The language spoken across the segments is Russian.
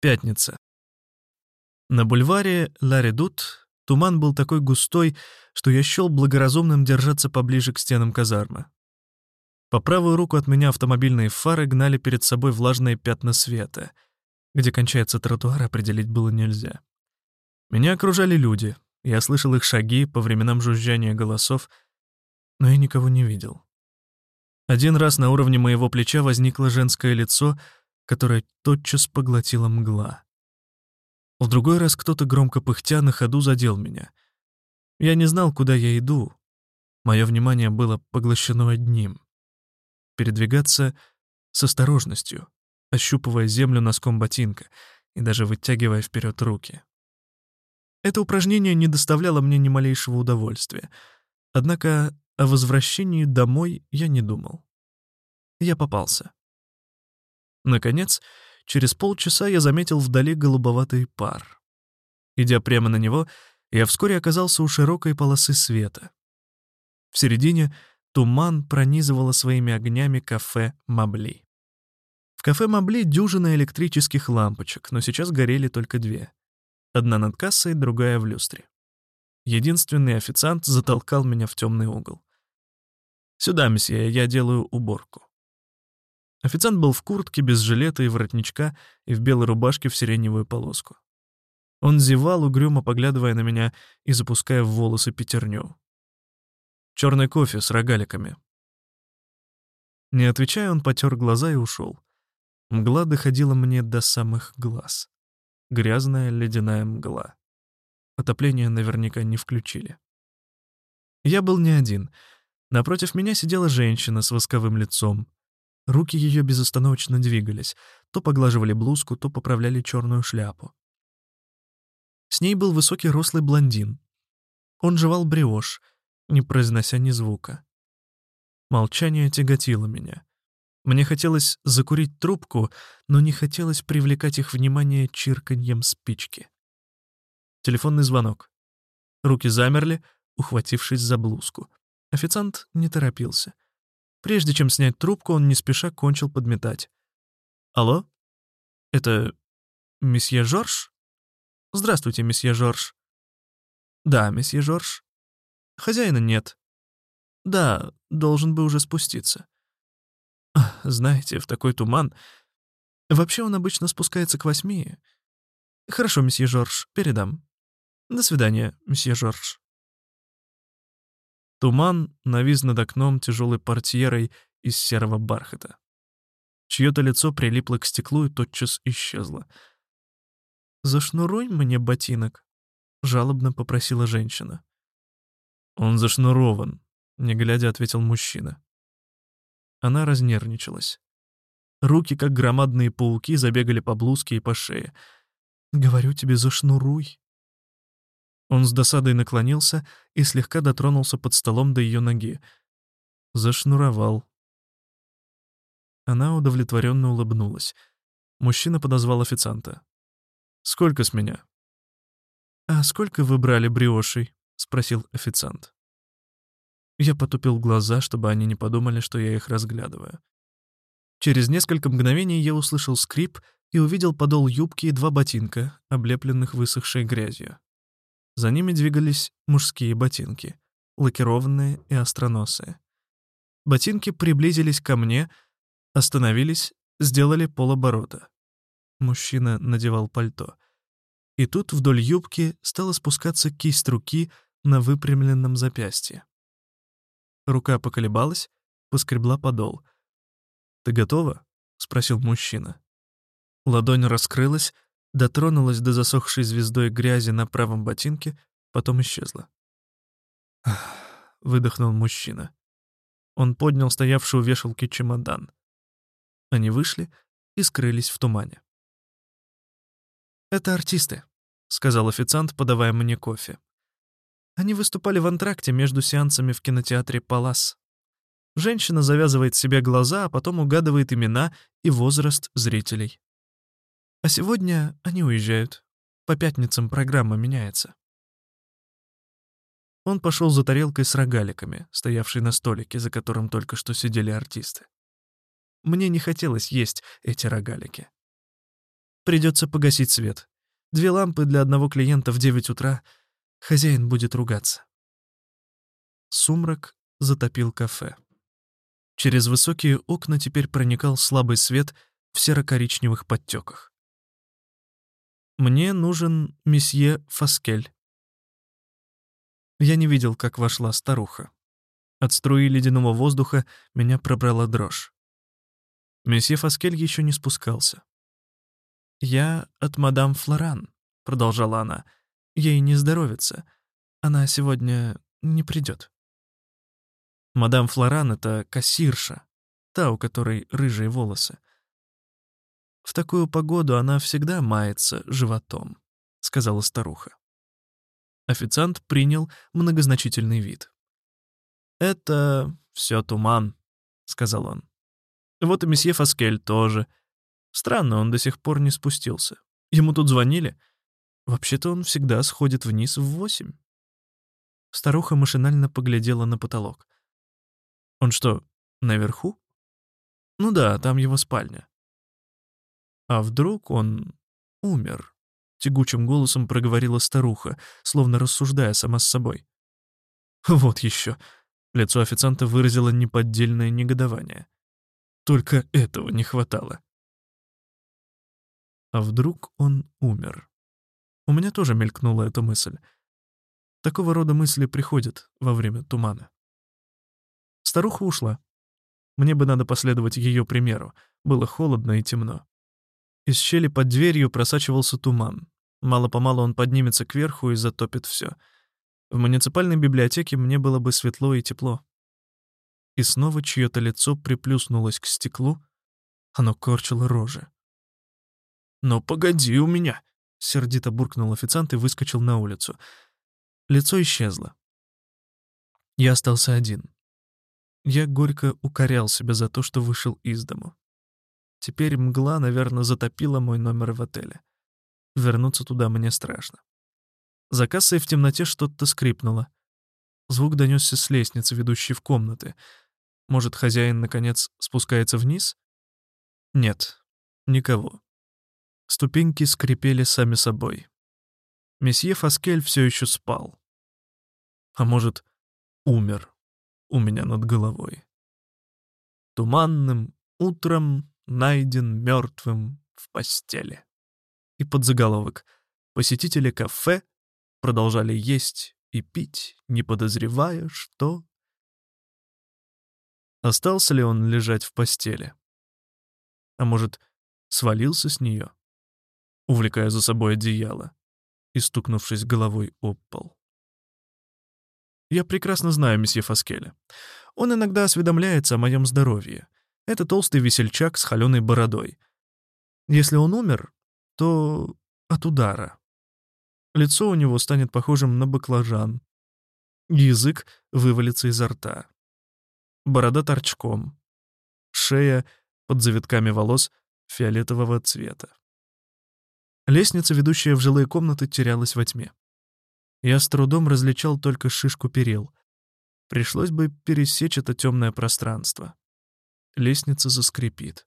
Пятница. На бульваре Ла-Редут туман был такой густой, что я счел благоразумным держаться поближе к стенам казармы. По правую руку от меня автомобильные фары гнали перед собой влажные пятна света. Где кончается тротуар, определить было нельзя. Меня окружали люди. Я слышал их шаги, по временам жужжания голосов, но я никого не видел. Один раз на уровне моего плеча возникло женское лицо, которое тотчас поглотила мгла. В другой раз кто-то громко пыхтя на ходу задел меня. Я не знал, куда я иду. Мое внимание было поглощено одним — передвигаться с осторожностью, ощупывая землю носком ботинка и даже вытягивая вперед руки. Это упражнение не доставляло мне ни малейшего удовольствия. Однако о возвращении домой я не думал. Я попался. Наконец, через полчаса я заметил вдали голубоватый пар. Идя прямо на него, я вскоре оказался у широкой полосы света. В середине туман пронизывало своими огнями кафе «Мабли». В кафе «Мабли» дюжина электрических лампочек, но сейчас горели только две. Одна над кассой, другая в люстре. Единственный официант затолкал меня в темный угол. «Сюда, месье, я делаю уборку». Официант был в куртке, без жилета и воротничка и в белой рубашке в сиреневую полоску. Он зевал, угрюмо поглядывая на меня и запуская в волосы пятерню. Черный кофе с рогаликами. Не отвечая, он потер глаза и ушел. Мгла доходила мне до самых глаз. Грязная ледяная мгла. Отопление наверняка не включили. Я был не один. Напротив меня сидела женщина с восковым лицом. Руки ее безостановочно двигались, то поглаживали блузку, то поправляли черную шляпу. С ней был высокий рослый блондин. Он жевал бриош, не произнося ни звука. Молчание тяготило меня. Мне хотелось закурить трубку, но не хотелось привлекать их внимание чирканьем спички. Телефонный звонок. Руки замерли, ухватившись за блузку. Официант не торопился — Прежде чем снять трубку, он не спеша кончил подметать. «Алло? Это месье Жорж? Здравствуйте, месье Жорж». «Да, месье Жорж». «Хозяина нет». «Да, должен бы уже спуститься». «Знаете, в такой туман...» «Вообще он обычно спускается к восьми». «Хорошо, месье Жорж, передам». «До свидания, месье Жорж». Туман навис над окном тяжелой портьерой из серого бархата. Чье-то лицо прилипло к стеклу и тотчас исчезло. «Зашнуруй мне ботинок», — жалобно попросила женщина. «Он зашнурован», — не глядя ответил мужчина. Она разнервничалась. Руки, как громадные пауки, забегали по блузке и по шее. «Говорю тебе, зашнуруй», он с досадой наклонился и слегка дотронулся под столом до ее ноги. Зашнуровал. Она удовлетворенно улыбнулась. Мужчина подозвал официанта. «Сколько с меня?» «А сколько вы брали бриошей?» — спросил официант. Я потупил глаза, чтобы они не подумали, что я их разглядываю. Через несколько мгновений я услышал скрип и увидел подол юбки и два ботинка, облепленных высохшей грязью. За ними двигались мужские ботинки, лакированные и остроносые. Ботинки приблизились ко мне, остановились, сделали полоборота. Мужчина надевал пальто. И тут вдоль юбки стала спускаться кисть руки на выпрямленном запястье. Рука поколебалась, поскребла подол. «Ты готова?» — спросил мужчина. Ладонь раскрылась, дотронулась до засохшей звездой грязи на правом ботинке, потом исчезла. выдохнул мужчина. Он поднял стоявший у вешалки чемодан. Они вышли и скрылись в тумане. «Это артисты», — сказал официант, подавая мне кофе. Они выступали в антракте между сеансами в кинотеатре «Палас». Женщина завязывает себе глаза, а потом угадывает имена и возраст зрителей. А сегодня они уезжают. По пятницам программа меняется. Он пошел за тарелкой с рогаликами, стоявшей на столике, за которым только что сидели артисты. Мне не хотелось есть эти рогалики. Придется погасить свет. Две лампы для одного клиента в 9 утра. Хозяин будет ругаться. Сумрак затопил кафе. Через высокие окна теперь проникал слабый свет в серо-коричневых подтеках. «Мне нужен месье Фаскель». Я не видел, как вошла старуха. От струи ледяного воздуха меня пробрала дрожь. Месье Фаскель еще не спускался. «Я от мадам Флоран», — продолжала она. «Ей не здоровится. Она сегодня не придет». Мадам Флоран — это кассирша, та, у которой рыжие волосы. В такую погоду она всегда мается животом, — сказала старуха. Официант принял многозначительный вид. «Это все туман», — сказал он. «Вот и месье Фаскель тоже. Странно, он до сих пор не спустился. Ему тут звонили. Вообще-то он всегда сходит вниз в восемь». Старуха машинально поглядела на потолок. Он что, наверху? Ну да, там его спальня. А вдруг он умер? Тягучим голосом проговорила старуха, словно рассуждая сама с собой. Вот еще. Лицо официанта выразило неподдельное негодование. Только этого не хватало. А вдруг он умер? У меня тоже мелькнула эта мысль. Такого рода мысли приходят во время тумана. Старуха ушла. Мне бы надо последовать ее примеру. Было холодно и темно. Из щели под дверью просачивался туман. Мало-помалу он поднимется кверху и затопит все. В муниципальной библиотеке мне было бы светло и тепло. И снова чье-то лицо приплюснулось к стеклу, оно корчило рожи. «Но погоди у меня!» — сердито буркнул официант и выскочил на улицу. Лицо исчезло. Я остался один. Я горько укорял себя за то, что вышел из дому. Теперь мгла, наверное, затопила мой номер в отеле. Вернуться туда мне страшно. За кассой в темноте что-то скрипнуло. Звук донесся с лестницы, ведущей в комнаты. Может, хозяин, наконец, спускается вниз? Нет, никого. Ступеньки скрипели сами собой. Месье Фаскель все еще спал. А может, умер у меня над головой. Туманным утром найден мертвым в постели. И под заголовок «Посетители кафе продолжали есть и пить, не подозревая, что...» Остался ли он лежать в постели? А может, свалился с нее, увлекая за собой одеяло и стукнувшись головой об пол? Я прекрасно знаю месье Фаскеля. Он иногда осведомляется о моем здоровье. Это толстый весельчак с холеной бородой. Если он умер, то от удара. Лицо у него станет похожим на баклажан. Язык вывалится изо рта. Борода торчком. Шея под завитками волос фиолетового цвета. Лестница, ведущая в жилые комнаты, терялась во тьме. Я с трудом различал только шишку перил. Пришлось бы пересечь это темное пространство. Лестница заскрипит.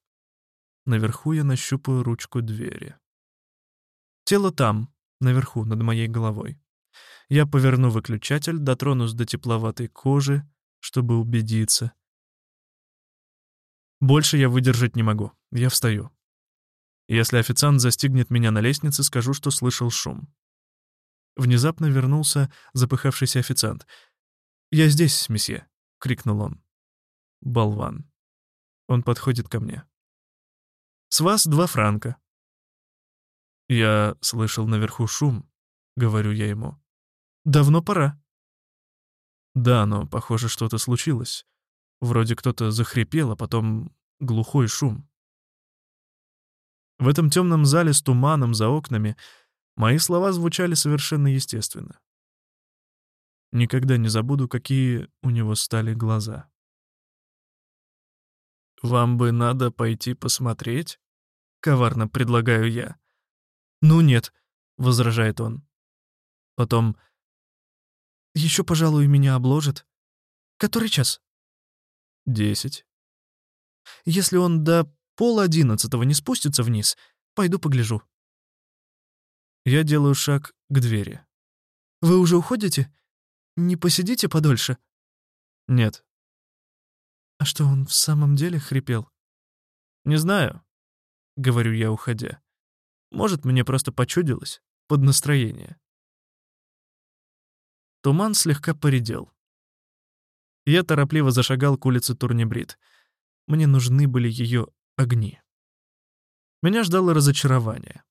Наверху я нащупаю ручку двери. Тело там, наверху, над моей головой. Я поверну выключатель, дотронусь до тепловатой кожи, чтобы убедиться. Больше я выдержать не могу. Я встаю. Если официант застигнет меня на лестнице, скажу, что слышал шум. Внезапно вернулся запыхавшийся официант. «Я здесь, месье», — крикнул он. Болван. Он подходит ко мне. «С вас два франка». «Я слышал наверху шум», — говорю я ему. «Давно пора». «Да, но, похоже, что-то случилось. Вроде кто-то захрипел, а потом глухой шум». В этом темном зале с туманом за окнами Мои слова звучали совершенно естественно. Никогда не забуду, какие у него стали глаза. «Вам бы надо пойти посмотреть?» — коварно предлагаю я. «Ну нет», — возражает он. Потом «Еще, пожалуй, меня обложат. Который час?» «Десять». «Если он до пол одиннадцатого не спустится вниз, Пойду погляжу». Я делаю шаг к двери. «Вы уже уходите? Не посидите подольше?» «Нет». «А что, он в самом деле хрипел?» «Не знаю», — говорю я, уходя. «Может, мне просто почудилось, под настроение». Туман слегка поредел. Я торопливо зашагал к улице Турнебрид. Мне нужны были ее огни. Меня ждало разочарование.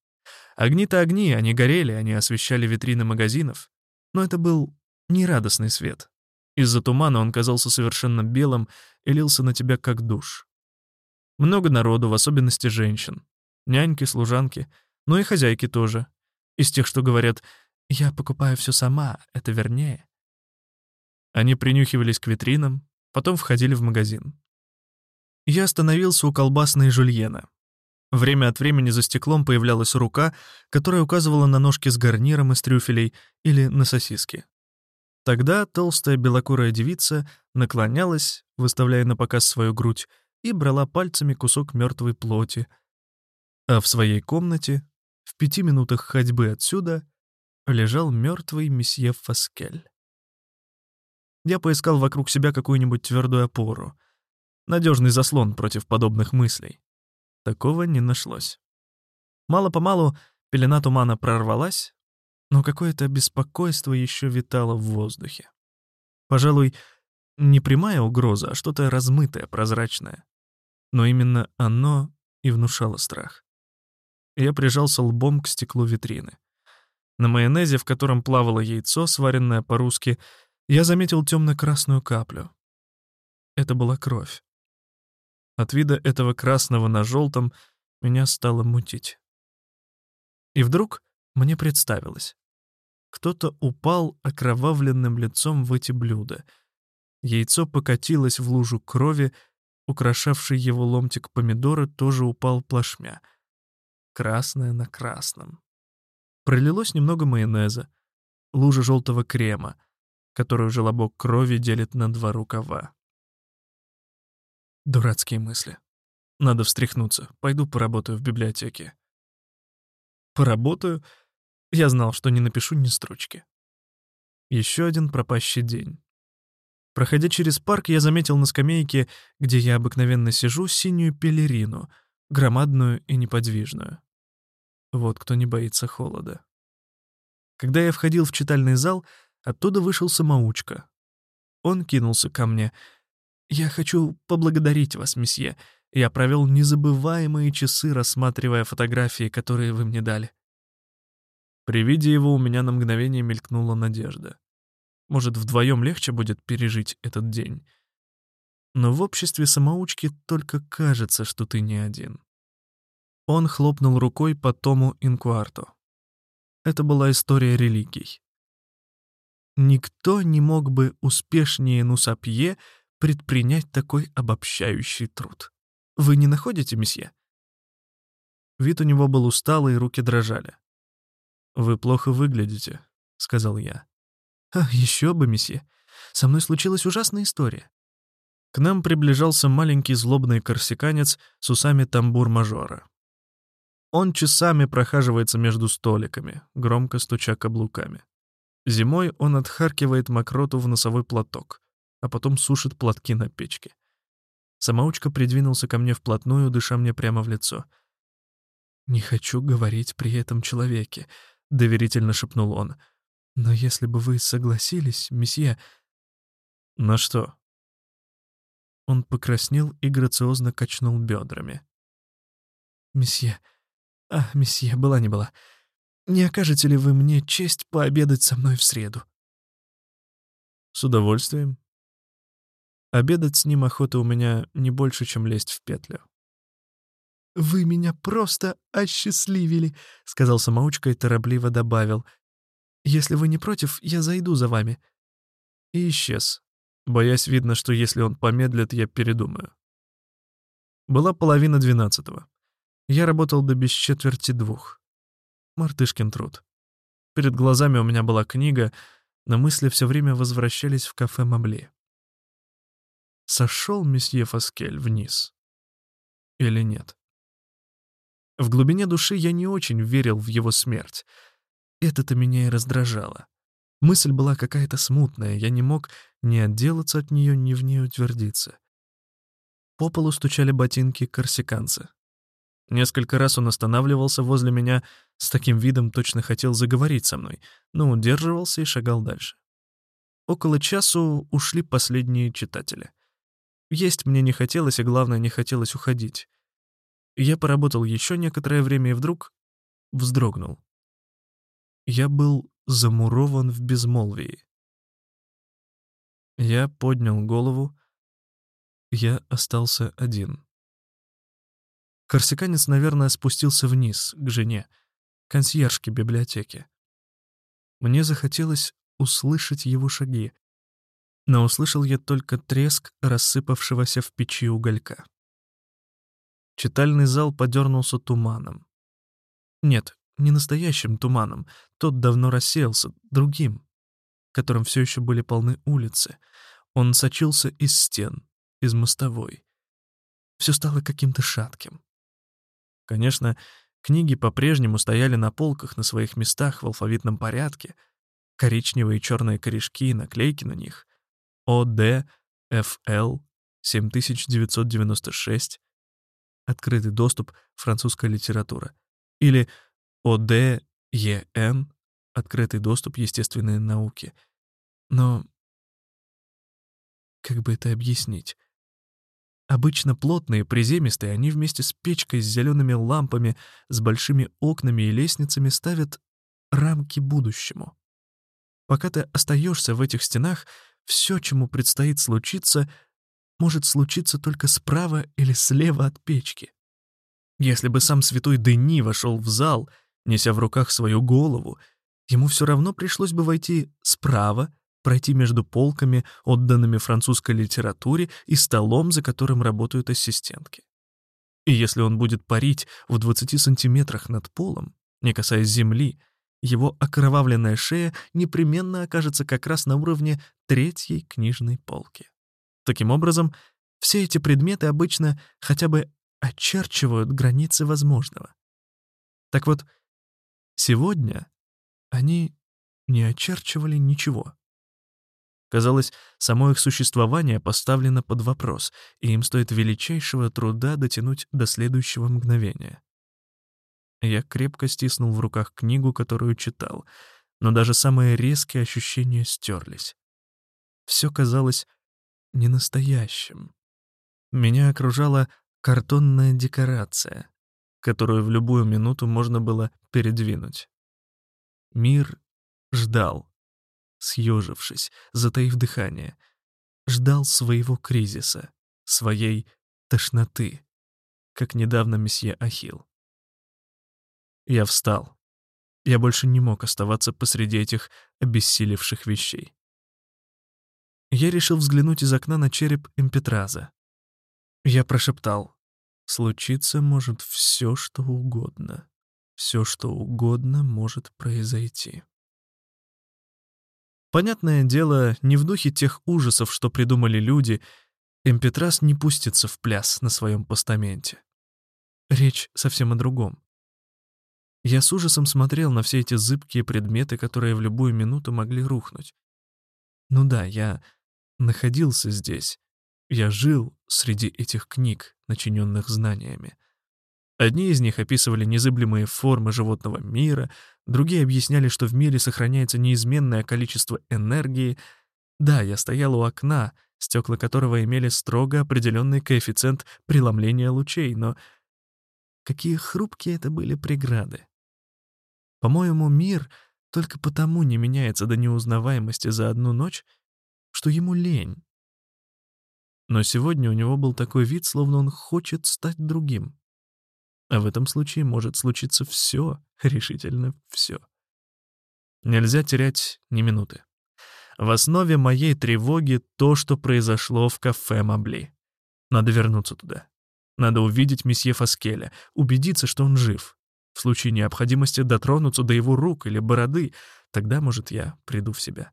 Огни-то огни, они горели, они освещали витрины магазинов. Но это был нерадостный свет. Из-за тумана он казался совершенно белым и лился на тебя как душ. Много народу, в особенности женщин. Няньки, служанки, но и хозяйки тоже. Из тех, что говорят «я покупаю все сама, это вернее». Они принюхивались к витринам, потом входили в магазин. Я остановился у колбасной жульена. Время от времени за стеклом появлялась рука, которая указывала на ножки с гарниром из трюфелей или на сосиски. Тогда толстая белокурая девица наклонялась, выставляя на показ свою грудь, и брала пальцами кусок мертвой плоти. А в своей комнате, в пяти минутах ходьбы отсюда, лежал мертвый месье Фаскель. Я поискал вокруг себя какую-нибудь твердую опору, надежный заслон против подобных мыслей. Такого не нашлось. Мало-помалу пелена тумана прорвалась, но какое-то беспокойство еще витало в воздухе. Пожалуй, не прямая угроза, а что-то размытое, прозрачное. Но именно оно и внушало страх. Я прижался лбом к стеклу витрины. На майонезе, в котором плавало яйцо, сваренное по-русски, я заметил темно-красную каплю. Это была кровь. От вида этого красного на желтом меня стало мутить. И вдруг мне представилось. Кто-то упал окровавленным лицом в эти блюда. Яйцо покатилось в лужу крови, украшавший его ломтик помидора тоже упал плашмя. Красное на красном. Пролилось немного майонеза, лужа желтого крема, которую желобок крови делит на два рукава. Дурацкие мысли. Надо встряхнуться. Пойду поработаю в библиотеке. Поработаю? Я знал, что не напишу ни строчки. Еще один пропащий день. Проходя через парк, я заметил на скамейке, где я обыкновенно сижу, синюю пелерину, громадную и неподвижную. Вот кто не боится холода. Когда я входил в читальный зал, оттуда вышел самоучка. Он кинулся ко мне — «Я хочу поблагодарить вас, месье. Я провел незабываемые часы, рассматривая фотографии, которые вы мне дали». При виде его у меня на мгновение мелькнула надежда. Может, вдвоем легче будет пережить этот день. Но в обществе самоучки только кажется, что ты не один. Он хлопнул рукой по тому инкуарту. Это была история религий. Никто не мог бы успешнее Нусапье предпринять такой обобщающий труд. Вы не находите, месье?» Вид у него был усталый, руки дрожали. «Вы плохо выглядите», — сказал я. «А, еще бы, месье. Со мной случилась ужасная история». К нам приближался маленький злобный корсиканец с усами тамбур-мажора. Он часами прохаживается между столиками, громко стуча каблуками. Зимой он отхаркивает мокроту в носовой платок а потом сушит платки на печке. Самоучка придвинулся ко мне вплотную, дыша мне прямо в лицо. «Не хочу говорить при этом человеке», — доверительно шепнул он. «Но если бы вы согласились, месье...» «На что?» Он покраснел и грациозно качнул бедрами. «Месье... А, месье, была не была. Не окажете ли вы мне честь пообедать со мной в среду?» «С удовольствием», Обедать с ним охота у меня не больше, чем лезть в петлю. «Вы меня просто осчастливили», — сказал самоучка и торопливо добавил. «Если вы не против, я зайду за вами». И исчез, боясь, видно, что если он помедлит, я передумаю. Была половина двенадцатого. Я работал до без четверти двух. Мартышкин труд. Перед глазами у меня была книга, но мысли все время возвращались в кафе Мабли сошел месье Фаскель вниз или нет. В глубине души я не очень верил в его смерть. Это-то меня и раздражало. Мысль была какая-то смутная, я не мог ни отделаться от нее, ни в ней утвердиться. По полу стучали ботинки корсиканца. Несколько раз он останавливался возле меня, с таким видом точно хотел заговорить со мной, но удерживался и шагал дальше. Около часу ушли последние читатели. Есть мне не хотелось, и главное, не хотелось уходить. Я поработал еще некоторое время и вдруг вздрогнул. Я был замурован в безмолвии. Я поднял голову. Я остался один. Корсиканец, наверное, спустился вниз, к жене, консьержке библиотеки. Мне захотелось услышать его шаги, но услышал я только треск рассыпавшегося в печи уголька. Читальный зал подернулся туманом. Нет, не настоящим туманом, тот давно рассеялся, другим, которым все еще были полны улицы. Он сочился из стен, из мостовой. Все стало каким-то шатким. Конечно, книги по-прежнему стояли на полках на своих местах в алфавитном порядке, коричневые и черные корешки и наклейки на них. ОД, ФЛ, 7996, открытый доступ, французская литература. Или ОДЕН, открытый доступ естественные науки. Но как бы это объяснить? Обычно плотные, приземистые, они вместе с печкой с зелеными лампами, с большими окнами и лестницами ставят рамки будущему. Пока ты остаешься в этих стенах, все, чему предстоит случиться, может случиться только справа или слева от печки. Если бы сам святой Дени вошел в зал — неся в руках свою голову, ему все равно пришлось бы войти справа, пройти между полками, отданными французской литературе, и столом, за которым работают ассистентки. И если он будет парить в 20 сантиметрах над полом, не касаясь земли, его окровавленная шея непременно окажется как раз на уровне третьей книжной полки. Таким образом, все эти предметы обычно хотя бы очерчивают границы возможного. Так вот, Сегодня они не очерчивали ничего. Казалось, само их существование поставлено под вопрос, и им стоит величайшего труда дотянуть до следующего мгновения. Я крепко стиснул в руках книгу, которую читал, но даже самые резкие ощущения стерлись. Все казалось ненастоящим. Меня окружала картонная декорация, которую в любую минуту можно было передвинуть. Мир ждал, съежившись, затаив дыхание, ждал своего кризиса, своей тошноты, как недавно месье Ахил. Я встал. Я больше не мог оставаться посреди этих обессилевших вещей. Я решил взглянуть из окна на череп Эмпетраза. Я прошептал Случиться может все, что угодно. Все, что угодно может произойти. Понятное дело, не в духе тех ужасов, что придумали люди, Эмпетрас не пустится в пляс на своем постаменте. Речь совсем о другом. Я с ужасом смотрел на все эти зыбкие предметы, которые в любую минуту могли рухнуть. Ну да, я находился здесь, я жил среди этих книг, начиненных знаниями. Одни из них описывали незыблемые формы животного мира, другие объясняли, что в мире сохраняется неизменное количество энергии. Да, я стоял у окна, стекла которого имели строго определенный коэффициент преломления лучей, но какие хрупкие это были преграды. По-моему, мир только потому не меняется до неузнаваемости за одну ночь, что ему лень. Но сегодня у него был такой вид, словно он хочет стать другим. А в этом случае может случиться все, решительно все. Нельзя терять ни минуты. В основе моей тревоги то, что произошло в кафе Мабли. Надо вернуться туда. Надо увидеть месье Фаскеля, убедиться, что он жив. В случае необходимости дотронуться до его рук или бороды, тогда, может, я приду в себя.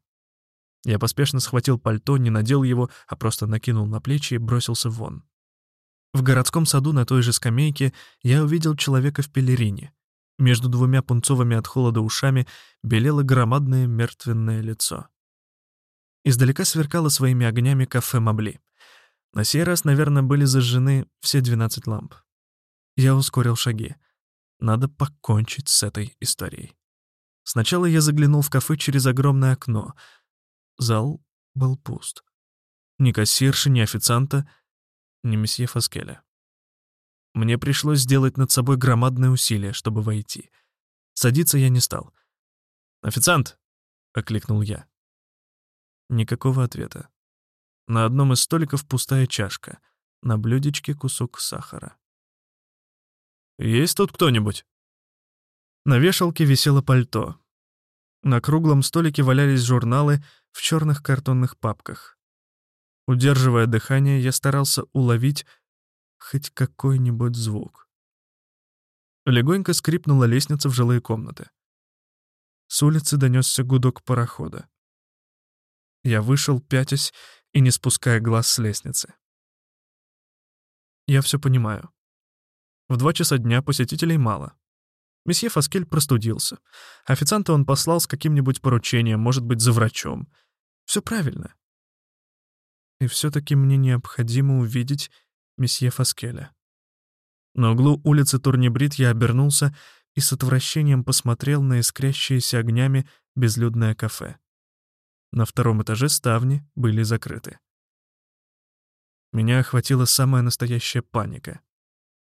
Я поспешно схватил пальто, не надел его, а просто накинул на плечи и бросился вон. В городском саду на той же скамейке я увидел человека в пелерине. Между двумя пунцовыми от холода ушами белело громадное мертвенное лицо. Издалека сверкало своими огнями кафе Мабли. На сей раз, наверное, были зажжены все 12 ламп. Я ускорил шаги. Надо покончить с этой историей. Сначала я заглянул в кафе через огромное окно. Зал был пуст. Ни кассирши, ни официанта, ни месье Фаскеля. Мне пришлось сделать над собой громадное усилие, чтобы войти. Садиться я не стал. «Официант!» — окликнул я. Никакого ответа. На одном из столиков пустая чашка, на блюдечке кусок сахара. «Есть тут кто-нибудь?» На вешалке висело пальто. На круглом столике валялись журналы в черных картонных папках. Удерживая дыхание, я старался уловить хоть какой-нибудь звук. Легонько скрипнула лестница в жилые комнаты. С улицы донесся гудок парохода. Я вышел, пятясь и не спуская глаз с лестницы. Я все понимаю. В два часа дня посетителей мало. Месье Фаскель простудился. Официанта он послал с каким-нибудь поручением, может быть, за врачом. Все правильно. И все-таки мне необходимо увидеть месье Фаскеля. На углу улицы Турнебрид я обернулся и с отвращением посмотрел на искрящееся огнями безлюдное кафе. На втором этаже ставни были закрыты. Меня охватила самая настоящая паника.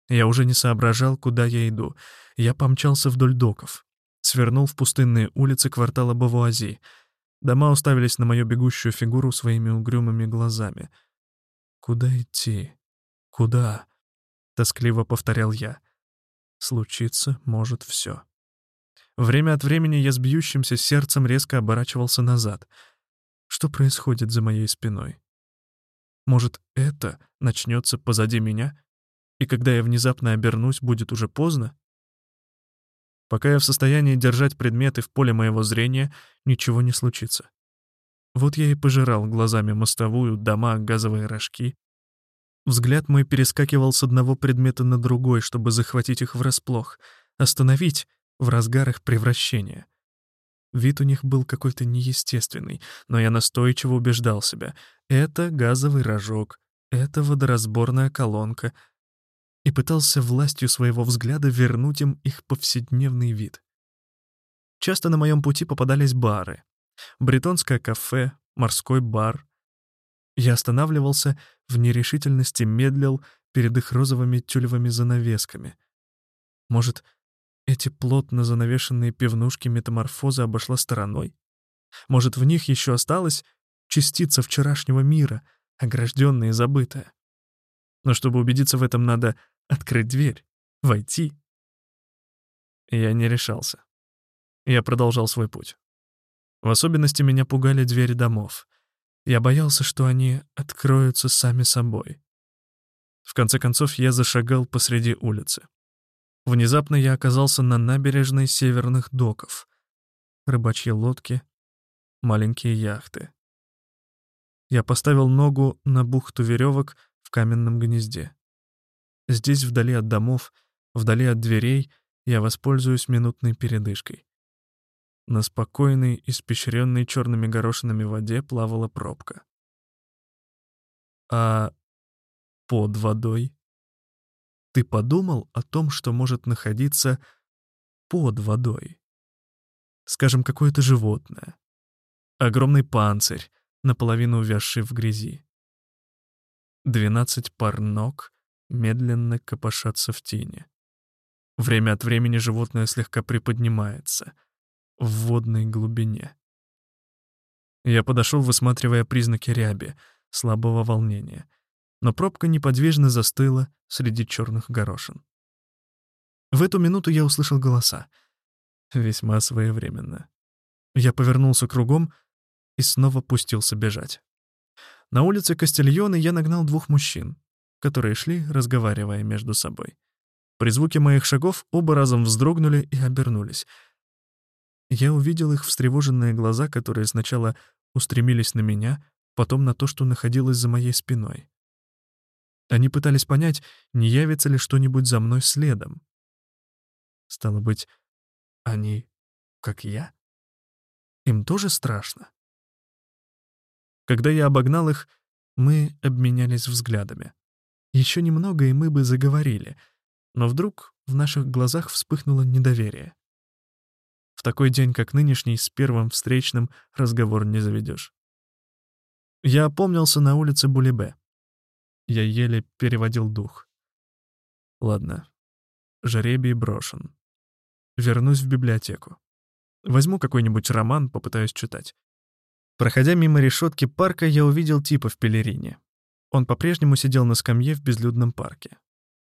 Я уже не соображал, куда я иду. Я помчался вдоль доков. Свернул в пустынные улицы квартала Бавуази. Дома уставились на мою бегущую фигуру своими угрюмыми глазами. «Куда идти? Куда?» — тоскливо повторял я. «Случиться может все». Время от времени я с бьющимся сердцем резко оборачивался назад — что происходит за моей спиной? Может, это начнется позади меня, и когда я внезапно обернусь, будет уже поздно? Пока я в состоянии держать предметы в поле моего зрения, ничего не случится. Вот я и пожирал глазами мостовую, дома, газовые рожки. Взгляд мой перескакивал с одного предмета на другой, чтобы захватить их врасплох, остановить в разгарах превращения. Вид у них был какой-то неестественный, но я настойчиво убеждал себя. Это газовый рожок, это водоразборная колонка. И пытался властью своего взгляда вернуть им их повседневный вид. Часто на моем пути попадались бары. Бретонское кафе, морской бар. Я останавливался, в нерешительности медлил перед их розовыми тюлевыми занавесками. Может, эти плотно занавешенные пивнушки метаморфоза обошла стороной? Может, в них еще осталась частица вчерашнего мира, огражденная и забытая? Но чтобы убедиться в этом, надо открыть дверь, войти. Я не решался. Я продолжал свой путь. В особенности меня пугали двери домов. Я боялся, что они откроются сами собой. В конце концов, я зашагал посреди улицы. Внезапно я оказался на набережной северных доков. Рыбачьи лодки, маленькие яхты. Я поставил ногу на бухту веревок в каменном гнезде. Здесь, вдали от домов, вдали от дверей, я воспользуюсь минутной передышкой. На спокойной, испещренной черными горошинами воде плавала пробка. А под водой ты подумал о том, что может находиться под водой? Скажем, какое-то животное. Огромный панцирь, наполовину увязший в грязи. Двенадцать пар ног медленно копошатся в тени. Время от времени животное слегка приподнимается в водной глубине. Я подошел, высматривая признаки ряби, слабого волнения — но пробка неподвижно застыла среди черных горошин. В эту минуту я услышал голоса. Весьма своевременно. Я повернулся кругом и снова пустился бежать. На улице Кастильоны я нагнал двух мужчин, которые шли, разговаривая между собой. При звуке моих шагов оба разом вздрогнули и обернулись. Я увидел их встревоженные глаза, которые сначала устремились на меня, потом на то, что находилось за моей спиной. Они пытались понять, не явится ли что-нибудь за мной следом. Стало быть, они, как я? Им тоже страшно? Когда я обогнал их, мы обменялись взглядами. Еще немного, и мы бы заговорили, но вдруг в наших глазах вспыхнуло недоверие. В такой день, как нынешний, с первым встречным разговор не заведешь. Я опомнился на улице Булибе. Я еле переводил дух. Ладно, жребий брошен. Вернусь в библиотеку. Возьму какой-нибудь роман, попытаюсь читать. Проходя мимо решетки парка, я увидел типа в пелерине. Он по-прежнему сидел на скамье в безлюдном парке.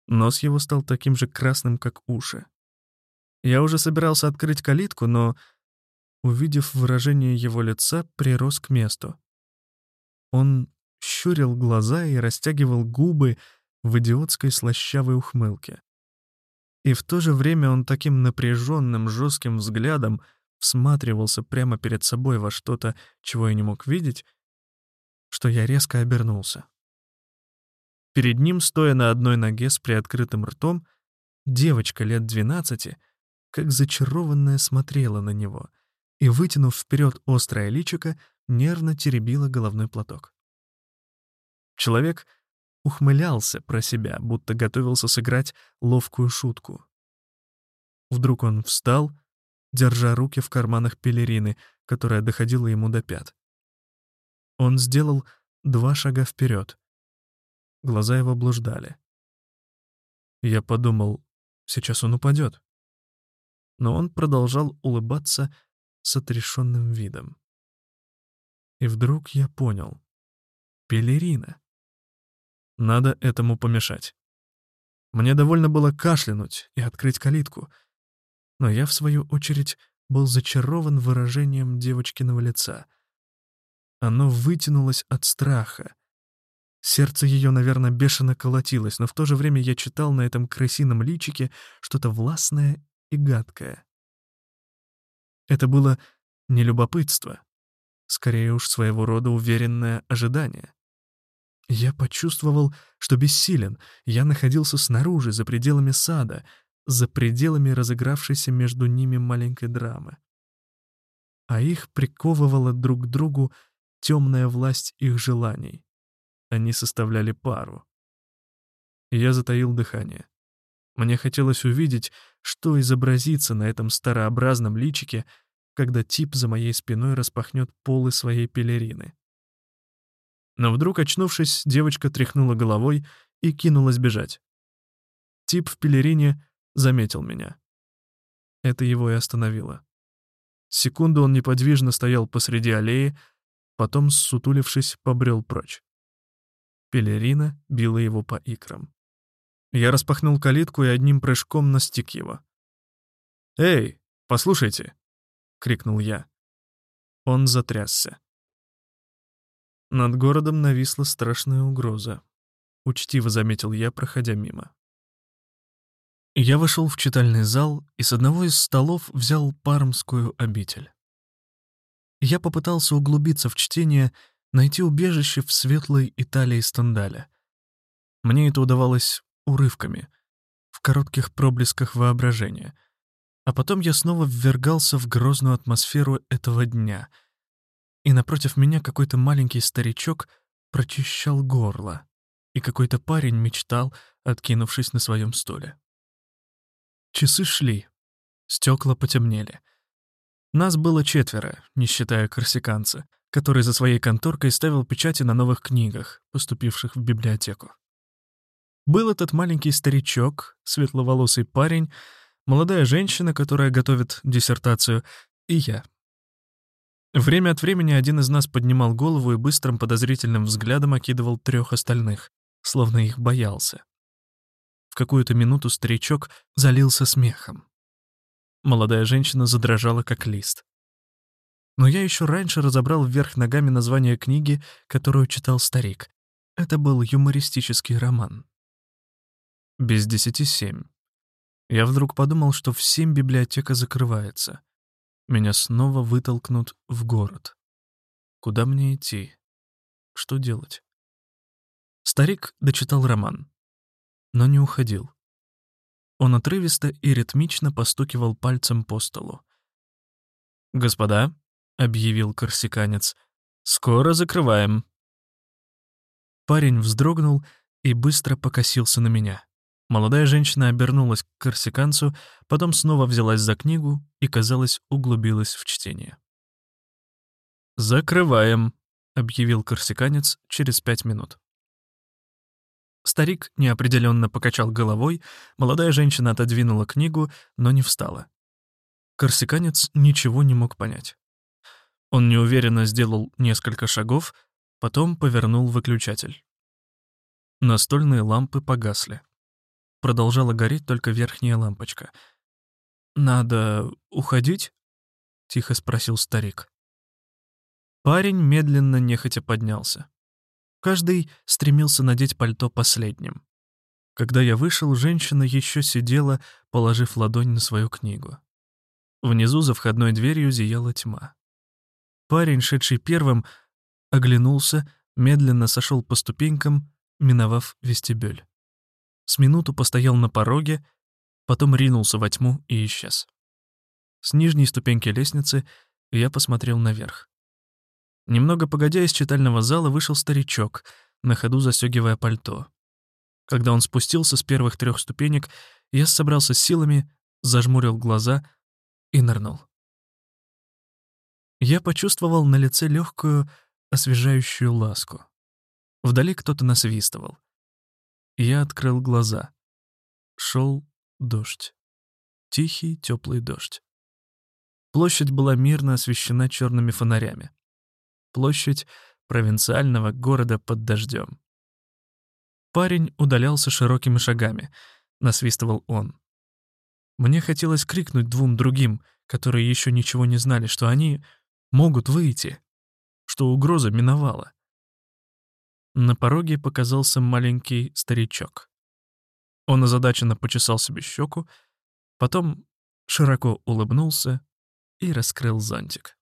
Нос его стал таким же красным, как уши. Я уже собирался открыть калитку, но, увидев выражение его лица, прирос к месту. Он щурил глаза и растягивал губы в идиотской слащавой ухмылке. И в то же время он таким напряженным, жестким взглядом всматривался прямо перед собой во что-то, чего я не мог видеть, что я резко обернулся. Перед ним, стоя на одной ноге с приоткрытым ртом, девочка лет двенадцати, как зачарованная смотрела на него и, вытянув вперед острое личико, нервно теребила головной платок. Человек ухмылялся про себя, будто готовился сыграть ловкую шутку. Вдруг он встал, держа руки в карманах пелерины, которая доходила ему до пят. Он сделал два шага вперед. Глаза его блуждали. Я подумал, сейчас он упадет. Но он продолжал улыбаться с отрешенным видом. И вдруг я понял. Пелерина. Надо этому помешать. Мне довольно было кашлянуть и открыть калитку, но я, в свою очередь, был зачарован выражением девочкиного лица. Оно вытянулось от страха. Сердце ее, наверное, бешено колотилось, но в то же время я читал на этом крысином личике что-то властное и гадкое. Это было не любопытство, скорее уж своего рода уверенное ожидание. Я почувствовал, что бессилен. Я находился снаружи, за пределами сада, за пределами разыгравшейся между ними маленькой драмы. А их приковывала друг к другу темная власть их желаний. Они составляли пару. Я затаил дыхание. Мне хотелось увидеть, что изобразится на этом старообразном личике, когда тип за моей спиной распахнет полы своей пелерины. Но вдруг, очнувшись, девочка тряхнула головой и кинулась бежать. Тип в пелерине заметил меня. Это его и остановило. Секунду он неподвижно стоял посреди аллеи, потом, сутулившись, побрел прочь. Пелерина била его по икрам. Я распахнул калитку и одним прыжком настиг его. «Эй, послушайте!» — крикнул я. Он затрясся. Над городом нависла страшная угроза. Учтиво заметил я, проходя мимо. Я вошел в читальный зал и с одного из столов взял пармскую обитель. Я попытался углубиться в чтение, найти убежище в светлой Италии Стендаля. Мне это удавалось урывками, в коротких проблесках воображения. А потом я снова ввергался в грозную атмосферу этого дня — и напротив меня какой-то маленький старичок прочищал горло, и какой-то парень мечтал, откинувшись на своем стуле. Часы шли, стекла потемнели. Нас было четверо, не считая корсиканца, который за своей конторкой ставил печати на новых книгах, поступивших в библиотеку. Был этот маленький старичок, светловолосый парень, молодая женщина, которая готовит диссертацию, и я, Время от времени один из нас поднимал голову и быстрым подозрительным взглядом окидывал трех остальных, словно их боялся. В какую-то минуту старичок залился смехом. Молодая женщина задрожала, как лист. Но я еще раньше разобрал вверх ногами название книги, которую читал старик. Это был юмористический роман. Без десяти семь. Я вдруг подумал, что в семь библиотека закрывается. Меня снова вытолкнут в город. Куда мне идти? Что делать? Старик дочитал роман, но не уходил. Он отрывисто и ритмично постукивал пальцем по столу. «Господа», — объявил корсиканец, — «скоро закрываем». Парень вздрогнул и быстро покосился на меня. Молодая женщина обернулась к корсиканцу, потом снова взялась за книгу и, казалось, углубилась в чтение. «Закрываем», — объявил корсиканец через пять минут. Старик неопределенно покачал головой, молодая женщина отодвинула книгу, но не встала. Корсиканец ничего не мог понять. Он неуверенно сделал несколько шагов, потом повернул выключатель. Настольные лампы погасли. Продолжала гореть только верхняя лампочка. «Надо уходить?» — тихо спросил старик. Парень медленно нехотя поднялся. Каждый стремился надеть пальто последним. Когда я вышел, женщина еще сидела, положив ладонь на свою книгу. Внизу за входной дверью зияла тьма. Парень, шедший первым, оглянулся, медленно сошел по ступенькам, миновав вестибюль. С минуту постоял на пороге, потом ринулся во тьму и исчез. С нижней ступеньки лестницы я посмотрел наверх. Немного погодя из читального зала вышел старичок, на ходу застегивая пальто. Когда он спустился с первых трех ступенек, я собрался с силами, зажмурил глаза и нырнул. Я почувствовал на лице легкую, освежающую ласку. Вдали кто-то насвистывал. Я открыл глаза. Шел дождь. Тихий, теплый дождь. Площадь была мирно освещена черными фонарями площадь провинциального города под дождем. Парень удалялся широкими шагами, насвистывал он. Мне хотелось крикнуть двум другим, которые еще ничего не знали, что они могут выйти, что угроза миновала. На пороге показался маленький старичок. Он озадаченно почесал себе щеку, потом широко улыбнулся и раскрыл зонтик.